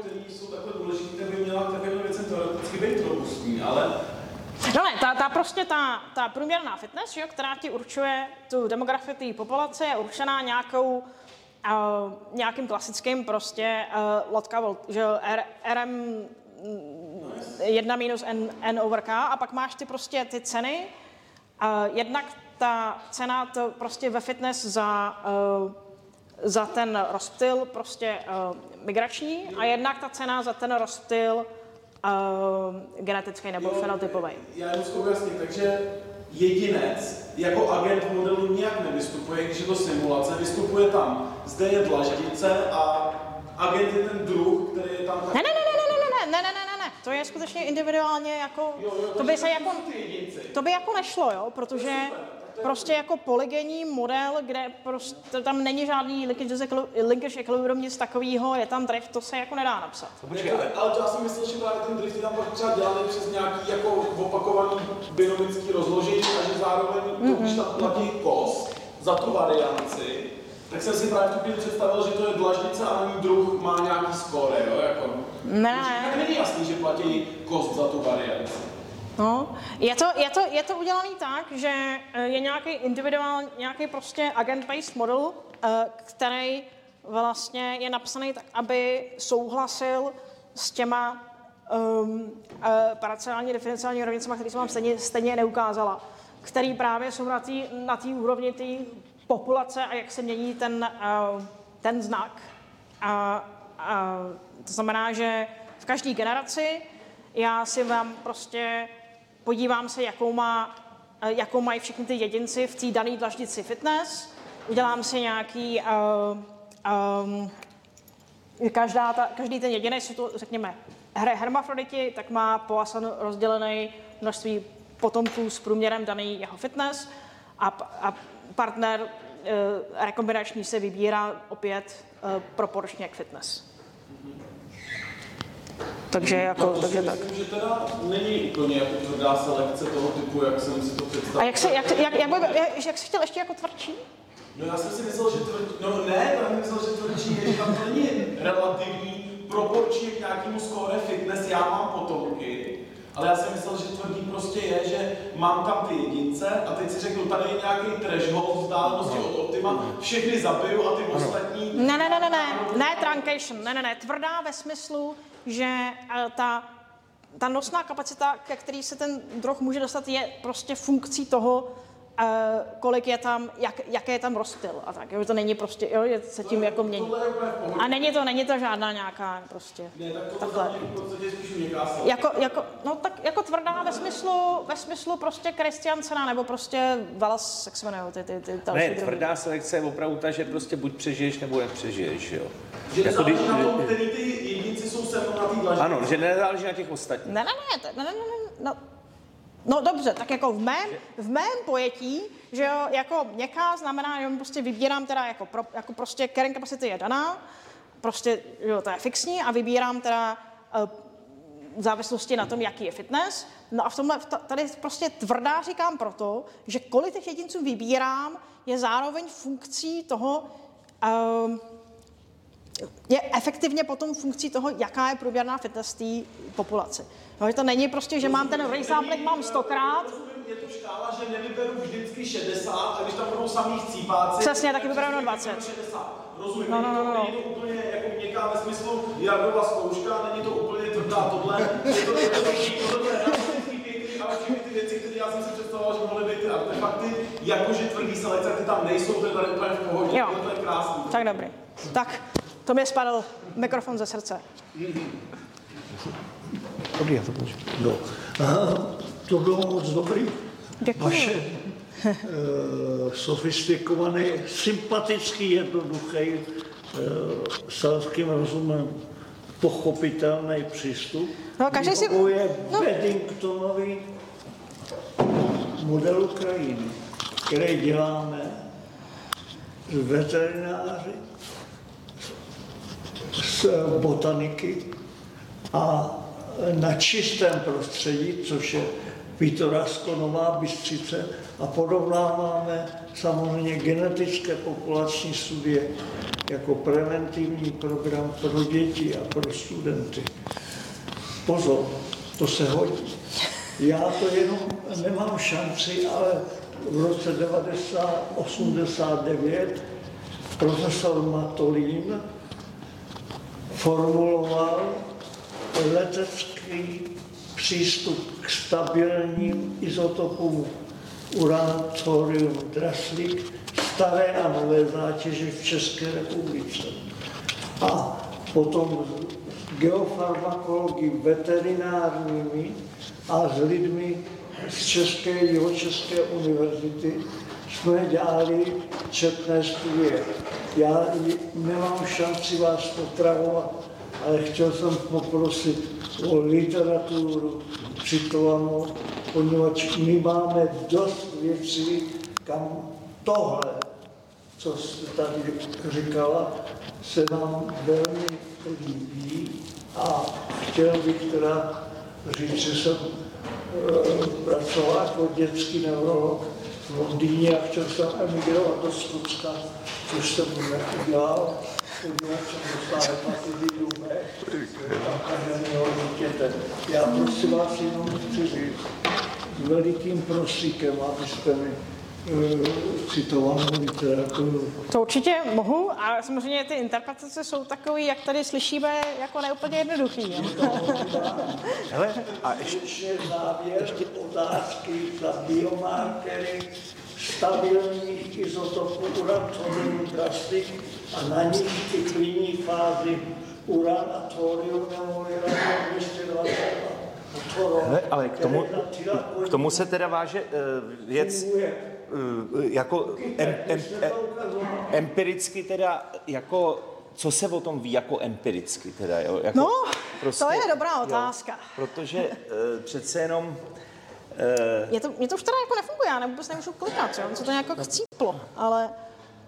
který jsou takhle důležité, by měla takové věci teoreticky být robustní, ale No ne, ta, ta prostě ta, ta průměrná fitness, jo, která ti určuje tu demografii té populace, je určená nějakou, uh, nějakým klasickým prostě uh, lotka, že RM 1 minus n, n over k a pak máš ty prostě ty ceny. A jednak ta cena to prostě ve fitness za, uh, za ten rozptyl prostě uh, migrační a jednak ta cena za ten rozptyl uh, genetický nebo fenotypový. Já jenom ujasním, takže jedinec jako agent modelu nijak nevystupuje, když je to simulace, vystupuje tam, zde je dlaždice a agent je ten druh, který je tam tak... Ne, ne, ne, ne, ne, ne, ne, ne, to je skutečně individuálně jako, to by se jako, to by jako nešlo, jo, protože prostě jako polygenní model, kde prostě tam není žádný linkage, equilibrium, nic takového, je tam drift, to se jako nedá napsat. Počkej, ale, ale to já si myslel, že právě ten drift je tam pak třeba dělaný přes nějaký jako opakovaný binomický rozložení a že zároveň, mm-hmm. když tam platí kos za tu varianci, tak jsem si právě představil, že to je dlaždice a ní druh má nějaký skóre, jo, jako. Ne. Tak není jasný, že platí kost za tu varianci. No, je to, je to, je to udělané tak, že eh, je nějaký individuální, nějaký prostě agent-based model, eh, který vlastně je napsaný tak, aby souhlasil s těma um, uh, paracionální diferenciální rovnicemi, které jsem vám stejně, stejně neukázala, který právě jsou na té na úrovni té populace a jak se mění ten, uh, ten znak. A, a to znamená, že v každé generaci já si vám prostě podívám se, jakou, má, jakou mají všechny ty jedinci v té dané dlaždici fitness, udělám si nějaký, uh, um, každá ta, každý ten jedinec, jsou to, řekněme, hry hermafroditi, tak má po Asanu rozdělený množství potomků s průměrem daný jeho fitness a, a partner uh, rekombinační se vybírá opět uh, proporčně k fitness. Takže jako, to takže tak. myslím, že teda není úplně jako tvrdá selekce toho typu, jak jsem si to představil. A jak se, jak, jak, jak, jak, jak, jak jsi chtěl ještě jako tvrdší? No já jsem si myslel, že tvrdší, no ne, já jsem myslel, že tvrdší je, že tam to není relativní, proporčně k nějakému skóre fitness, já mám potomky, ale já jsem myslel, že tvrdý prostě je, že mám tam ty jedince a teď si řeknu, tady je nějaký threshold vzdálenosti od optima, všechny zabiju a ty ostatní... Ne, ne, ne, ne, ne, ne, truncation, ne, ne, ne, tvrdá ve smyslu, že eh, ta, ta nosná kapacita, ke který se ten druh může dostat, je prostě funkcí toho, kolik je tam, jak, jaký je tam rozptyl a tak. Jo, to není prostě, jo, je se tím jako mění. A není to, není to žádná nějaká prostě. Ne, tak takhle. Jako, jako, no tak jako tvrdá ve smyslu, ve smyslu prostě Kristiancena, nebo prostě Valas, jak se jmenují ty, ty, ty další Ne, druhy. tvrdá selekce je opravdu ta, že prostě buď přežiješ, nebo nepřežiješ, jo. Že Jako záleží kdy- na tom, který ty jedinci jsou se na té. Ano, že nezáleží na těch ostatních. Ne, ne, ne, to- ne, ne, ne, ne, no, no dobře, tak jako v mém, v mém pojetí, že jo, jako měkká znamená, že prostě vybírám teda jako, pro, jako prostě carrying capacity je daná, prostě, jo, to je fixní a vybírám teda uh, v závislosti na tom, jaký je fitness. No a v tomhle, tady prostě tvrdá říkám proto, že kolik těch jedinců vybírám, je zároveň funkcí toho, um, je efektivně potom funkcí toho, jaká je průměrná fitness té populace. No, že to není prostě, že mám ten resampling, mám stokrát, Je to škála, že nevyberu vždycky 60 a když tam budou samý chcípáci... Přesně, taky vyberu na 20. 60. Rozumím, No, no, no, no. není to úplně jako měkká ve smyslu Jardova zkouška, není to úplně tvrdá tohle, je to, ty věci, které já jsem si představoval, že mohly být ty artefakty, jakože tvrdý selekce, ty tam nejsou, to je tady úplně v pohodě, Jo. to je krásný. tak dobrý. Tak, to mi spadl mikrofon ze srdce. Dobrý, já to můžu. No. To bylo moc dobrý. Děkuji. Vaše e, sofistikovaný, sympatický, jednoduchý, e, selským rozumem pochopitelný přístup. No, každý si- vyhovuje no. Beddingtonovi modelu krajiny, který děláme z veterináři, z botaniky a na čistém prostředí, což je Vítoravsko, Nová Bystřice a porovnáváme samozřejmě genetické populační studie jako preventivní program pro děti a pro studenty. Pozor, to se hodí. Já to jenom nemám šanci, ale v roce 1989 profesor Matolín formuloval letecký přístup k stabilním izotopům uran, thorium, draslík, staré a nové zátěže v České republice. A potom geofarmakologii veterinárními a s lidmi z České Jihočeské univerzity jsme dělali četné studie. Já nemám šanci vás potravovat, ale chtěl jsem poprosit o literaturu citovanou, poněvadž my máme dost věcí, kam tohle, co jste tady říkala, se nám velmi líbí a chtěl bych teda říct, že jsem e, pracoval jako dětský neurolog v Londýně a chtěl jsem emigrovat do Skutska, což jsem neudělal. Já prosím vás jenom chci říct, velikým prosíkem, abyste mi To určitě mohu a samozřejmě ty interpretace jsou takové, jak tady slyšíme, jako neúplně jednoduchý. Hele, a ještě závěr ještě... otázky za biomarkery stabilních izotopů uran, thorium, drastik a na nich ty klíní fázy uran a thorium nebo 222. Hele, ale k tomu, k tomu se teda váže uh, věc, jako em, em, em, empiricky teda, jako, co se o tom ví jako empiricky teda, jo? Jako, no, prostě, to je dobrá otázka. Jo, protože uh, přece jenom uh, mě, to, mě to už teda jako nefunguje, já vůbec nemůžu klikat, jo? co to nějak jako chcíplo, ale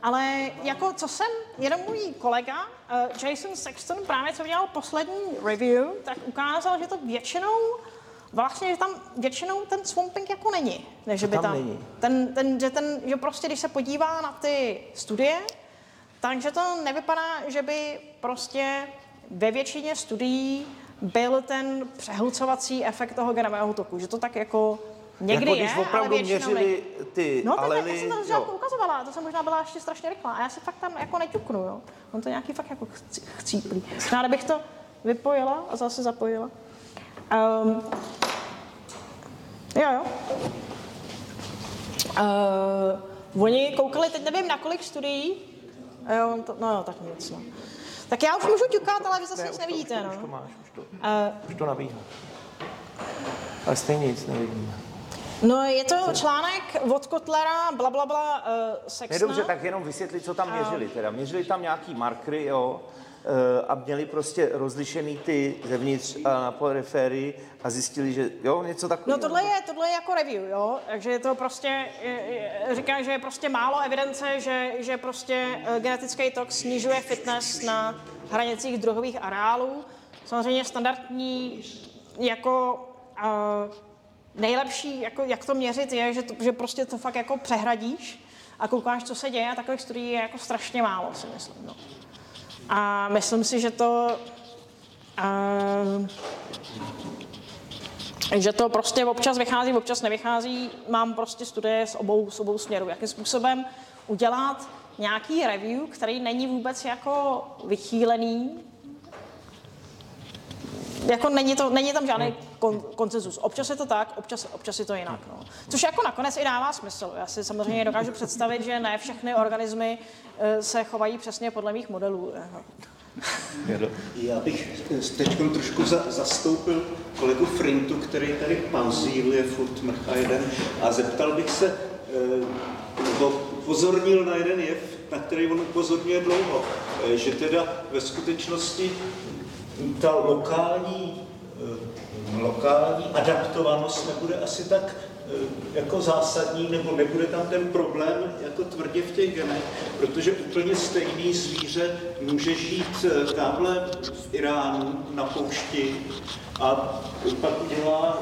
ale jako co jsem, jeden můj kolega, uh, Jason Sexton, právě co dělal poslední review, tak ukázal, že to většinou vlastně, že tam většinou ten swamping jako není. Ne, že by tam, tam není. Ten, ten, že, ten, že prostě, když se podívá na ty studie, takže to nevypadá, že by prostě ve většině studií byl ten přehlcovací efekt toho genového toku, že to tak jako Někdy jako když je, opravdu ale měřili ty No alely, tak já jsem to začátku ukazovala, to jsem možná byla ještě strašně rychlá a já se fakt tam jako neťuknu, jo. On to nějaký fakt jako chcíplý. Možná, bych to vypojila a zase zapojila. Um, jo, jo. Uh, oni koukali, teď nevím, na kolik studií. Jo, to, no jo, tak nic, no. Tak já už můžu ťukat, ale vy zase ne, nic nevidíte, to, no. Už to máš, už to, uh, už to nabíhá. Ale stejně nic nevidíme. No, je to článek od Kotlera, bla, bla, bla, uh, Sexna. Je dobře, tak jenom vysvětlit, co tam měřili. Teda. Měřili tam nějaký markery, jo, a měli prostě rozlišený ty zevnitř a na periferii a zjistili, že jo, něco takového. No tohle je, tohle je jako review, jo, takže je to prostě, říká, že je prostě málo evidence, že, že prostě uh, genetický tok snižuje fitness na hranicích druhových areálů. Samozřejmě standardní jako uh, nejlepší, jako, jak to měřit, je, že, to, že prostě to fakt jako přehradíš a koukáš, co se děje a takových studií je jako strašně málo, si myslím. No. A myslím si, že to... Uh, že to prostě občas vychází, občas nevychází. Mám prostě studie s obou, s obou směrů. Jakým způsobem udělat nějaký review, který není vůbec jako vychýlený, jako není, to, není tam žádný kon, koncenzus. Občas je to tak, občas, občas je to jinak. No. Což jako nakonec i dává smysl. Já si samozřejmě dokážu představit, že ne všechny organismy uh, se chovají přesně podle mých modelů. Já bych teď trošku za, zastoupil kolegu Frintu, který tady pauzíluje furt mrcha jeden a zeptal bych se, nebo pozornil na jeden jev, na který on upozorňuje dlouho, že teda ve skutečnosti ta lokální, eh, lokální adaptovanost nebude asi tak eh, jako zásadní, nebo nebude tam ten problém jako tvrdě v těch genech, protože úplně stejný zvíře může žít eh, tamhle v Iránu na poušti a pak udělá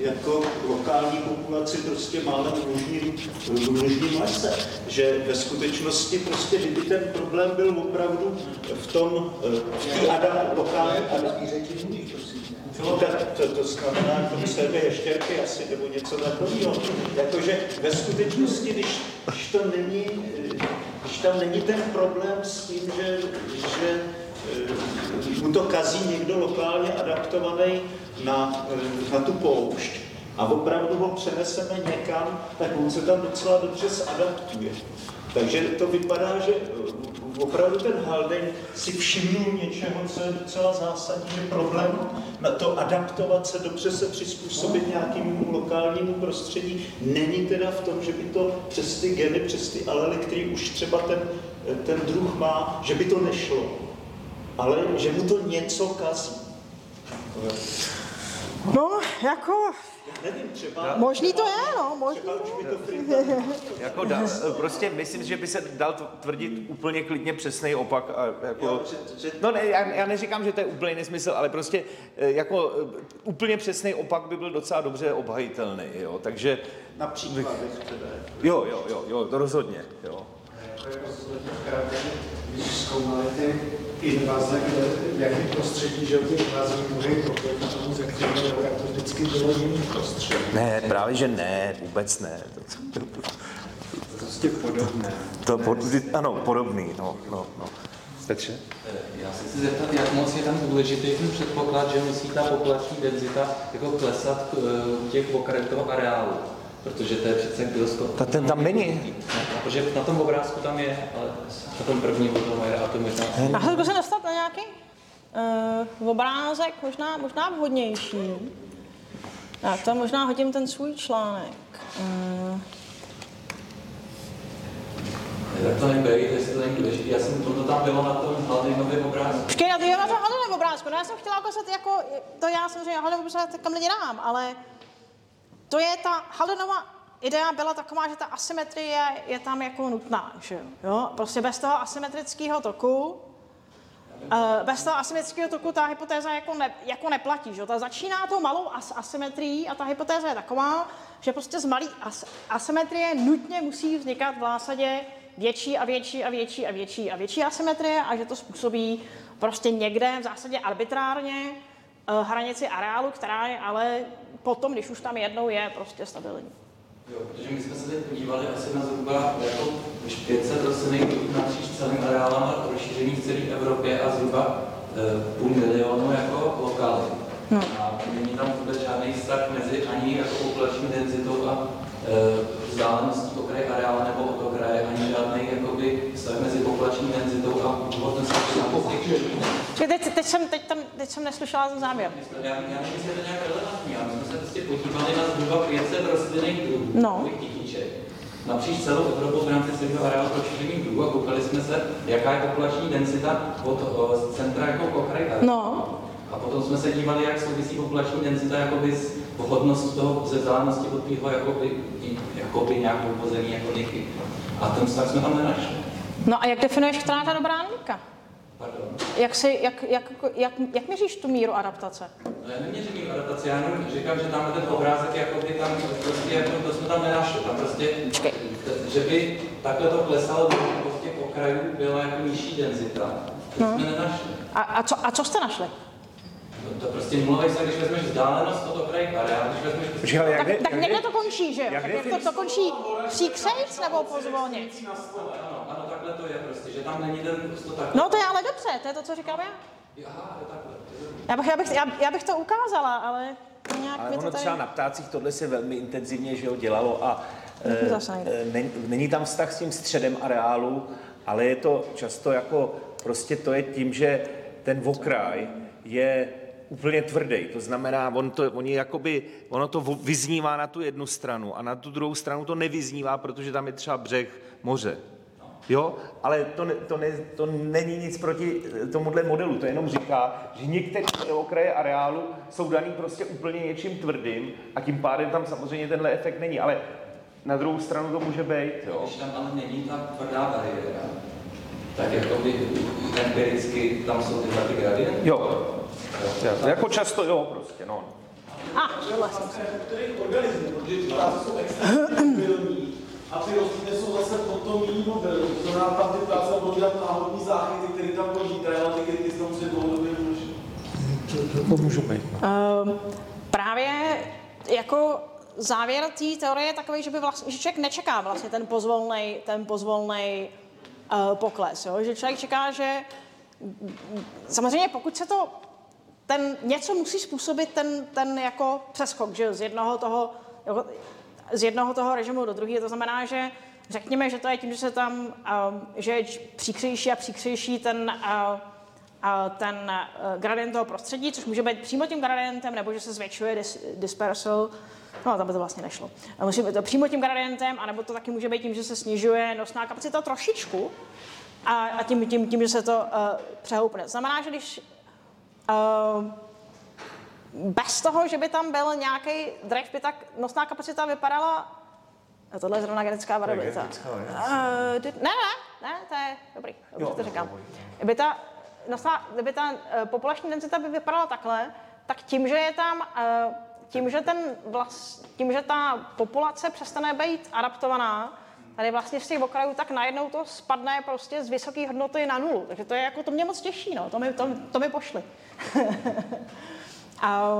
jako lokální populaci prostě máme v možným, v lese. Že ve skutečnosti prostě, kdyby ten problém byl opravdu v tom, v té adam, lokální tak to, to znamená, to sebe ještěrky asi, nebo něco takového. Jakože ve skutečnosti, když, když to není, když tam není ten problém s tím, že, že eh, mu to kazí někdo lokálně adaptovaný na, na tu poušť a opravdu ho přeneseme někam, tak on se tam docela dobře zadaptuje. Takže to vypadá, že eh, opravdu ten Haldane si všimnul něčeho, co je docela zásadní, že problém na to adaptovat se, dobře se přizpůsobit nějakému lokálnímu prostředí, není teda v tom, že by to přes ty geny, přes ty alely, který už třeba ten, ten druh má, že by to nešlo, ale že mu to něco kazí. No, jako, Nevím, třeba... možný to je, no, možný. Třeba už by to Frida Jako da, prostě myslím, že by se dal tvrdit úplně klidně přesný opak. A jako, Jo, že- že- no ne, já, já neříkám, že to je úplný nesmysl, ale prostě eh, jako eh, úplně přesný opak by byl docela dobře obhajitelný. Jo? Takže na příkladech teda. jo, jo, jo, jo, to rozhodně. Jo. Když zkoumali ty invaze, kde, jakém prostředí žil ty tomu země, tak to vždycky bylo jiný prostředí. Ne, právě že ne, vůbec ne. To, Prostě podobné. to, to, ano, podobný, no, no, no. Petře? Já se chci zeptat, jak moc je tam důležitý ten předpoklad, že musí ta populační denzita jako klesat eh, u těch okrajů toho areálu. Protože to je přece gyroskop. Ta, ten tam není. Protože na tom obrázku tam je, ale na tom prvním toho je, a to možná... A chvilku se dostat na nějaký uh, obrázek, možná, možná vhodnější. Tak, to možná hodím ten svůj článek. Uh, Tak to nebej, jestli to není důležité. Já jsem, to, to tam bylo na tom hladejnovém obrázku. Počkej, já to je na to hledovém obrázku. No, já jsem chtěla ukázat jako, to já samozřejmě hledový obrázek kam lidi dám, ale to je ta Haldenova idea byla taková, že ta asymetrie je tam jako nutná, že jo? Prostě bez toho asymetrického toku, Uh, bez toho asymetrického toku ta hypotéza jako, ne, jako neplatí. Že? Ta začíná tou malou as, asymetrií a ta hypotéza je taková, že prostě z malé as, asymetrie nutně musí vznikat v zásadě větší a větší a větší a větší a větší asymetrie a že to způsobí prostě někde v zásadě arbitrárně uh, hranici areálu, která je ale potom, když už tam jednou je, prostě stabilní. Jo, protože my jsme se teď podívali asi na zhruba jako už 500 rostlinných druhů napříč celým areálem a rozšíření v celé Evropě a zhruba e, půl milionu jako lokalit. No. A není tam vůbec žádný vztah mezi ani jako populační denzitou a e, vzdáleností okraje areálu nebo od okraje, ani žádný jakoby, vztah mezi populační denzitou a hmotností Čili teď, teď, jsem, teď, tam, teď jsem neslyšela ten záměr. Já, já nevím, jestli je to nějak relevantní, ale my jsme se prostě podívali na zhruba 500 rostlinných druhů, No. napříč celou Evropou v rámci celého areálu rozšířených druhů a koukali jsme se, jaká je populační densita od o, centra jako areálu. No. A potom jsme se dívali, jak souvisí populační densita jakoby s pochodností toho ze vzdálenosti od tvýho jakoby, jakoby nějakou pozemí jako niky. A ten vztah jsme tam nenašli. No a jak definuješ, která je ta dobrá linka? Pardon. Jak, si, jak, jak, jak, jak měříš tu míru adaptace? No já neměřím jim adaptaci, já jenom říkám, že tam ten obrázek, jakoby tam prostě, jako to jsme tam nenašli, tam prostě, Počkej. že by takhle to klesalo do těch okrajů byla jako nižší denzita. To No. jsme nenašli. A, a, co, a co jste našli? No, to prostě nulový vztah, když vezmeš vzdálenost od Počkej, ale jak, Tak, tak jak, někde de- to končí, že jo? jak jak to, to končí příkřejc nebo pozvolně? Ano, ano, takhle to je prostě, že tam není ten to takhle. No to je ale dobře, to je to, co říkám já. Aha, je takhle. Já bych, já bych, já, já bych to ukázala, ale nějak Ale mi ono to tady... třeba na ptácích tohle se velmi intenzivně že jo, dělalo a eh, zase nejde. eh, není, není tam vztah s tím středem areálu, ale je to často jako, prostě to je tím, že ten okraj je úplně tvrdý. To znamená, on to, oni jakoby, ono to vyznívá na tu jednu stranu a na tu druhou stranu to nevyznívá, protože tam je třeba břeh moře. Jo, ale to, ne, to, ne, to není nic proti eh, tomuhle modelu, to jenom říká, že některé okraje areálu jsou daný prostě úplně něčím tvrdým a tím pádem tam samozřejmě tenhle efekt není, ale na druhou stranu to může být, jo. Když tam ale není ta tvrdá bariéra, tak jakoby empiricky tam jsou tyhle ty gradienty. Jo, jo. jako často jo, prostě, no. A, jsou mobilní a ty rostliny jsou zase potom jiný mobilní. To znamená, tam ty ptáci budou dělat náhodní záchyty, které tam polítají, ale ty se tam musí dlouhodobě množit. Um, právě jako závěr té teorie je takový, že, by vlastně, že člověk nečeká vlastně ten pozvolný ten pozvolnej, uh, pokles. Jo? Že člověk čeká, že samozřejmě pokud se to, ten něco musí způsobit ten, ten jako přeskok, že z jednoho toho, z jednoho toho režimu do druhého, to znamená, že řekněme, že to je tím, že se tam, uh, že je příkřejší a příkřejší ten, uh, uh, ten uh, gradient toho prostředí, což může být přímo tím gradientem, nebo že se zvětšuje dis, dispersal, No, tam by to vlastně nešlo. Musí být to přímo tím gradientem, anebo to taky může být tím, že se snižuje nosná kapacita trošičku a, a tím, tím, tím, že se to uh, přehoupne. Znamená, že když bez toho, že by tam byl nějaký drive, by tak nosná kapacita vypadala a tohle je zrovna genetická variabilita. Uh, ne, ne, ne, to je dobrý, dobře to říkám. Kdyby ta, nosná, kdyby ta uh, populační densita by vypadala takhle, tak tím, že je tam uh, tím, že, ten vlast, tím, že ta populace přestane být adaptovaná, tady vlastně z těch okrajů, tak najednou to spadne prostě z vysoké hodnoty na nulu. Takže to je jako, to mě moc těší, no, to mi, to, to mi pošli. a,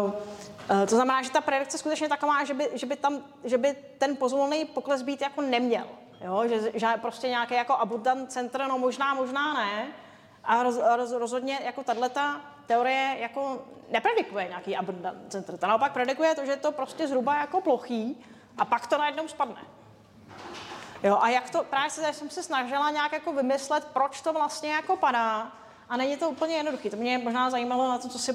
to znamená, že ta predikce skutečně taková, že by, že by, tam, že by ten pozvolný pokles být jako neměl. Jo? Že, že prostě nějaký jako abundant center, no možná, možná ne. A roz, roz, rozhodně jako tato teorie jako nepredikuje nějaký abundant center. Ta naopak predikuje to, že je to prostě zhruba jako plochý a pak to najednou spadne. Jo, a jak to, právě se, jsem se snažila nějak jako vymyslet, proč to vlastně jako padá, a není to úplně jednoduché. To mě možná zajímalo na to, co si,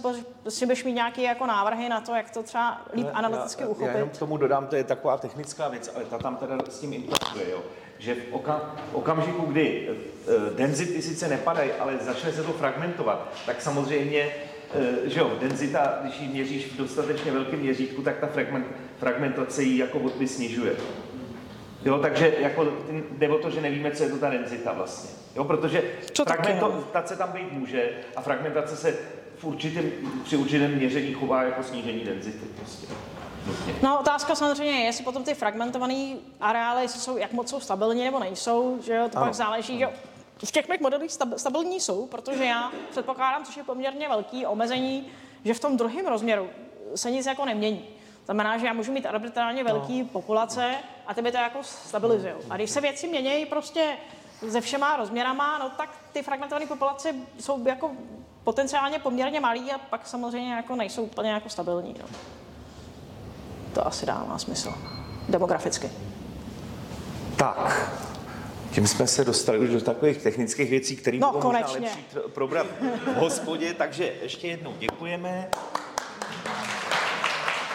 si budeš mít nějaké jako návrhy na to, jak to třeba líp analyticky já, uchopit. Já jenom k tomu dodám, to je taková technická věc, ale ta tam teda s tím implementuje, jo. že v okam, okamžiku, kdy uh, denzity sice nepadají, ale začne se to fragmentovat, tak samozřejmě uh, že jo, denzita, když ji měříš v dostatečně velkém měřítku, tak ta fragment, fragmentace ji jako odby snižuje. Jo, takže jako jde o to, že nevíme, co je to ta denzita vlastně. Jo, protože Co fragmentace tam být může a fragmentace se v určitém, při určitém měření chová jako snížení denzity. Prostě. No otázka samozřejmě je, jestli potom ty fragmentované areály jsou, jak moc jsou stabilní nebo nejsou, že jo, to ano. pak záleží, že v těch mých modelích stabilní jsou, protože já předpokládám, což je poměrně velký omezení, že v tom druhém rozměru se nic jako nemění. Znamená, že já můžu mít arbitrálně velký no. populace a ty by to jako stabilizují. A když se věci mění prostě se všema rozměrama, no tak ty fragmentované populace jsou jako potenciálně poměrně malý a pak samozřejmě jako nejsou úplně jako stabilní. No. To asi dává smysl. Demograficky. Tak, tím jsme se dostali už do takových technických věcí, které no, bylo konečně. možná lepší probrat v hospodě, takže ještě jednou děkujeme.